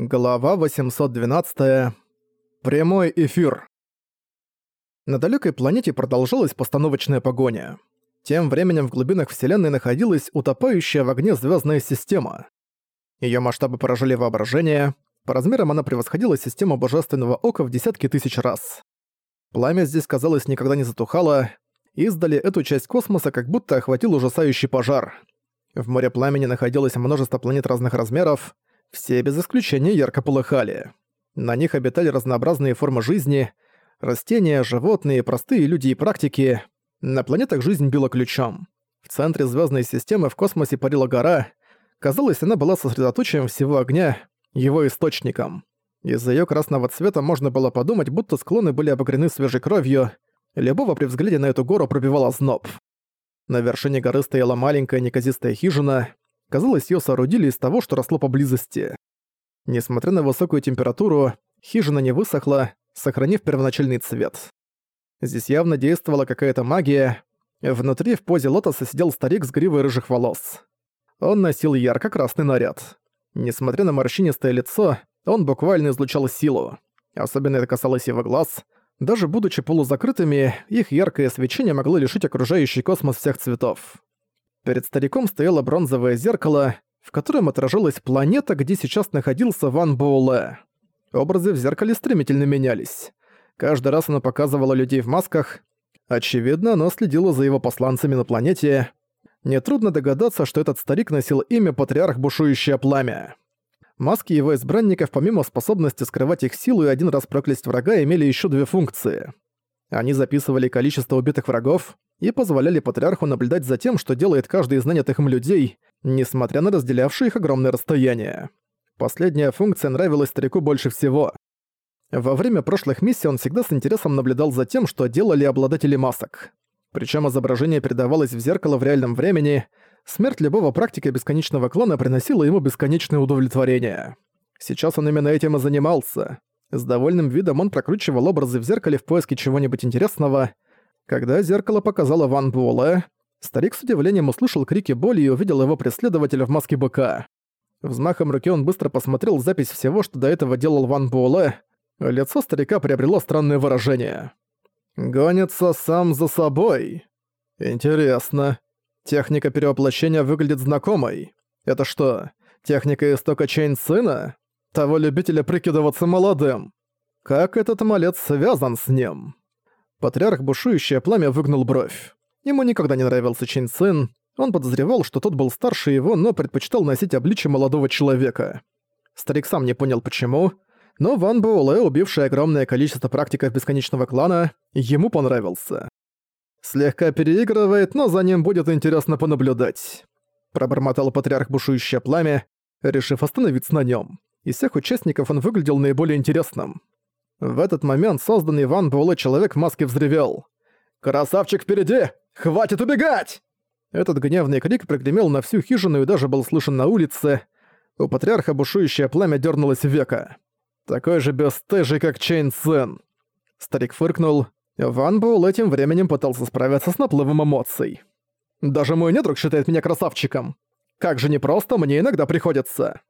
Глава 812. Прямой эфир. На далекой планете продолжалась постановочная погоня. Тем временем в глубинах Вселенной находилась утопающая в огне звездная система. Ее масштабы поражали воображение, по размерам она превосходила систему Божественного Ока в десятки тысяч раз. Пламя здесь, казалось, никогда не затухало, издали эту часть космоса как будто охватил ужасающий пожар. В море пламени находилось множество планет разных размеров, все без исключения ярко полыхали. На них обитали разнообразные формы жизни, растения, животные, простые люди и практики. На планетах жизнь била ключом. В центре звездной системы в космосе парила гора. Казалось, она была сосредоточием всего огня, его источником. Из-за её красного цвета можно было подумать, будто склоны были обогрены свежей кровью. Любого при взгляде на эту гору пробивала зноб. На вершине горы стояла маленькая неказистая хижина. Казалось, её соорудили из того, что росло поблизости. Несмотря на высокую температуру, хижина не высохла, сохранив первоначальный цвет. Здесь явно действовала какая-то магия. Внутри в позе лотоса сидел старик с гривой рыжих волос. Он носил ярко-красный наряд. Несмотря на морщинистое лицо, он буквально излучал силу. Особенно это касалось его глаз. Даже будучи полузакрытыми, их яркое свечение могло лишить окружающий космос всех цветов. Перед стариком стояло бронзовое зеркало, в котором отражалась планета, где сейчас находился Ван Боуле. Образы в зеркале стремительно менялись. Каждый раз оно показывало людей в масках. Очевидно, оно следило за его посланцами на планете. Нетрудно догадаться, что этот старик носил имя Патриарх Бушующее Пламя. Маски его избранников, помимо способности скрывать их силу и один раз проклясть врага, имели еще две функции. Они записывали количество убитых врагов, и позволяли патриарху наблюдать за тем, что делает каждый из нанятых им людей, несмотря на разделявшие их огромное расстояние. Последняя функция нравилась старику больше всего. Во время прошлых миссий он всегда с интересом наблюдал за тем, что делали обладатели масок. Причем изображение передавалось в зеркало в реальном времени, смерть любого практика бесконечного клона приносила ему бесконечное удовлетворение. Сейчас он именно этим и занимался. С довольным видом он прокручивал образы в зеркале в поиске чего-нибудь интересного — когда зеркало показало Ван Буэлэ, старик с удивлением услышал крики боли и увидел его преследователя в маске быка. Взмахом руки он быстро посмотрел запись всего, что до этого делал Ван Буэлэ. Лицо старика приобрело странное выражение. «Гонится сам за собой. Интересно. Техника перевоплощения выглядит знакомой. Это что, техника истока Чейн сына? Того любителя прикидываться молодым? Как этот малец связан с ним?» Патриарх Бушующее Пламя выгнул бровь. Ему никогда не нравился Чин Цин. Он подозревал, что тот был старше его, но предпочитал носить обличие молодого человека. Старик сам не понял почему, но Ван Буэлэ, убивший огромное количество практиков Бесконечного Клана, ему понравился. «Слегка переигрывает, но за ним будет интересно понаблюдать», пробормотал Патриарх Бушующее Пламя, решив остановиться на нем. Из всех участников он выглядел наиболее интересным. В этот момент созданный Ван Баолэ человек в маске взревел. «Красавчик впереди! Хватит убегать!» Этот гневный крик прогремел на всю хижину и даже был слышен на улице. У патриарха бушующее пламя дернулось веко. Такой же бесстыжий, как Чейн Цен. Старик фыркнул. Ван Баолэ этим временем пытался справиться с наплывом эмоций. «Даже мой недруг считает меня красавчиком. Как же непросто мне иногда приходится».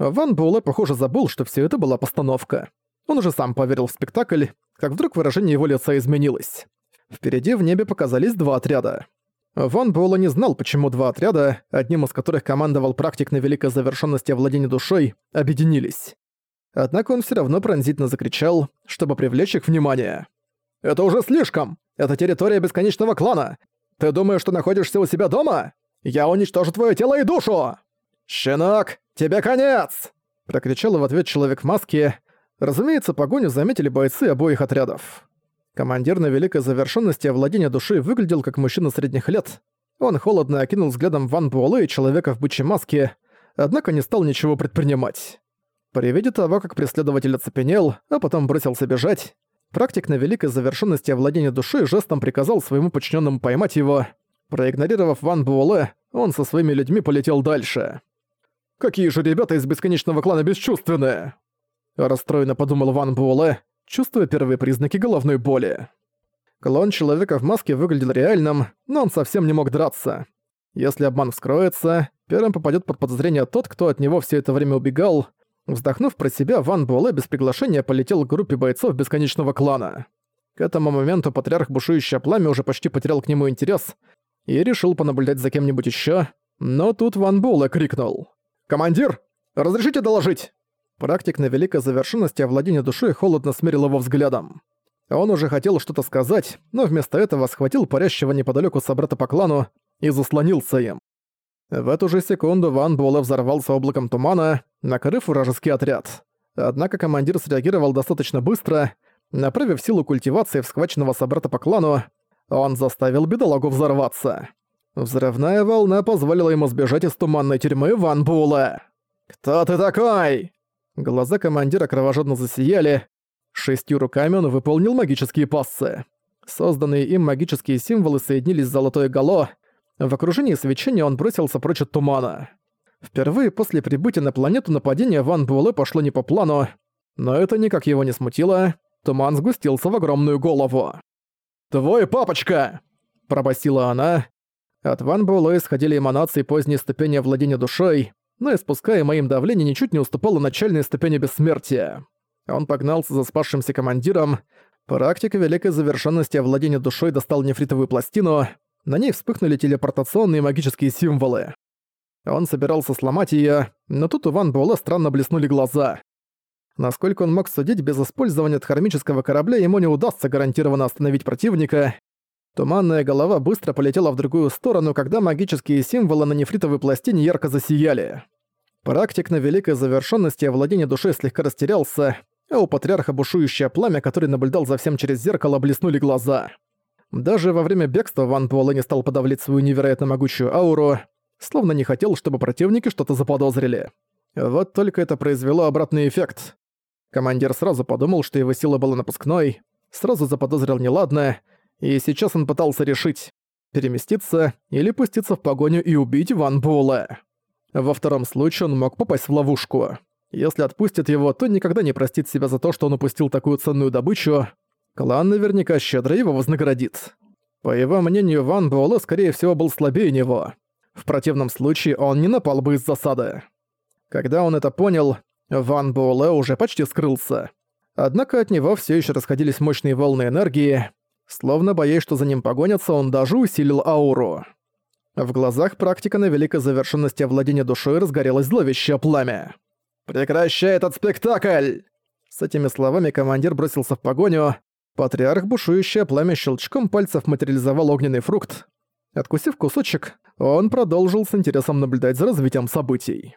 Ван Буэлэ, похоже, забыл, что все это была постановка. Он уже сам поверил в спектакль, как вдруг выражение его лица изменилось. Впереди в небе показались два отряда. Ван Буэлла не знал, почему два отряда, одним из которых командовал практик на великой завершенности овладения душой, объединились. Однако он все равно пронзительно закричал, чтобы привлечь их внимание. «Это уже слишком! Это территория бесконечного клана! Ты думаешь, что находишься у себя дома? Я уничтожу твое тело и душу!» «Щенок, тебе конец!» Прокричал в ответ человек в маске, Разумеется, погоню заметили бойцы обоих отрядов. Командир на великой завершенности овладения души выглядел как мужчина средних лет. Он холодно окинул взглядом Ван Буэлэ и человека в бычьей маске, однако не стал ничего предпринимать. При виде того, как преследователь оцепенел, а потом бросился бежать, практик на великой завершенности овладения души жестом приказал своему подчиненному поймать его. Проигнорировав Ван Буэлэ, он со своими людьми полетел дальше. «Какие же ребята из бесконечного клана бесчувственные!» Расстроенно подумал Ван Буэлэ, чувствуя первые признаки головной боли. Клон человека в маске выглядел реальным, но он совсем не мог драться. Если обман вскроется, первым попадет под подозрение тот, кто от него все это время убегал. Вздохнув про себя, Ван Буэлэ без приглашения полетел к группе бойцов Бесконечного клана. К этому моменту патриарх Бушующее Пламя уже почти потерял к нему интерес и решил понаблюдать за кем-нибудь еще, но тут Ван Буэлэ крикнул. «Командир, разрешите доложить?» Практик на великой завершенности овладения душой холодно смерил его взглядом. Он уже хотел что-то сказать, но вместо этого схватил парящего неподалеку собрата по клану и заслонился им. В эту же секунду Ван Буэлэ взорвался облаком тумана, накрыв вражеский отряд. Однако командир среагировал достаточно быстро, направив силу культивации в схваченного собрата по клану, он заставил бедолагу взорваться. Взрывная волна позволила ему сбежать из туманной тюрьмы Ван Буэлэ. «Кто ты такой?» Глаза командира кровожадно засияли. Шестью руками он выполнил магические пассы. Созданные им магические символы соединились с золотой гало. В окружении свечения он бросился прочь от тумана. Впервые после прибытия на планету нападение Ван Буэлэ пошло не по плану, но это никак его не смутило. Туман сгустился в огромную голову. «Твой папочка!» – пробасила она. От Ван Буэлэ исходили эманации поздней ступени владения душой, но испускаемое им давление ничуть не уступало начальной ступени бессмертия. Он погнался за спасшимся командиром. Практика великой завершенности овладения душой достал нефритовую пластину. На ней вспыхнули телепортационные магические символы. Он собирался сломать её, но тут у Ван Буэлэ странно блеснули глаза. Насколько он мог судить, без использования дхармического корабля ему не удастся гарантированно остановить противника. Туманная голова быстро полетела в другую сторону, когда магические символы на нефритовой пластине ярко засияли. Практик на великой завершенности овладения душой слегка растерялся, а у патриарха бушующее пламя, который наблюдал за всем через зеркало, блеснули глаза. Даже во время бегства Ван Буэлэ не стал подавлять свою невероятно могучую ауру, словно не хотел, чтобы противники что-то заподозрили. Вот только это произвело обратный эффект. Командир сразу подумал, что его сила была напускной, сразу заподозрил неладное, и сейчас он пытался решить, переместиться или пуститься в погоню и убить Ван Буэлэ. Во втором случае он мог попасть в ловушку. Если отпустит его, то никогда не простит себя за то, что он упустил такую ценную добычу. Клан наверняка щедро его вознаградит. По его мнению, Ван Буэлэ, скорее всего, был слабее него. В противном случае он не напал бы из засады. Когда он это понял, Ван Буэлэ уже почти скрылся. Однако от него все еще расходились мощные волны энергии. Словно боясь, что за ним погонятся, он даже усилил ауру. В глазах практика на великой завершенности овладения душой разгорелось зловещее пламя. «Прекращай этот спектакль!» С этими словами командир бросился в погоню. Патриарх, бушующее пламя щелчком пальцев материализовал огненный фрукт. Откусив кусочек, он продолжил с интересом наблюдать за развитием событий.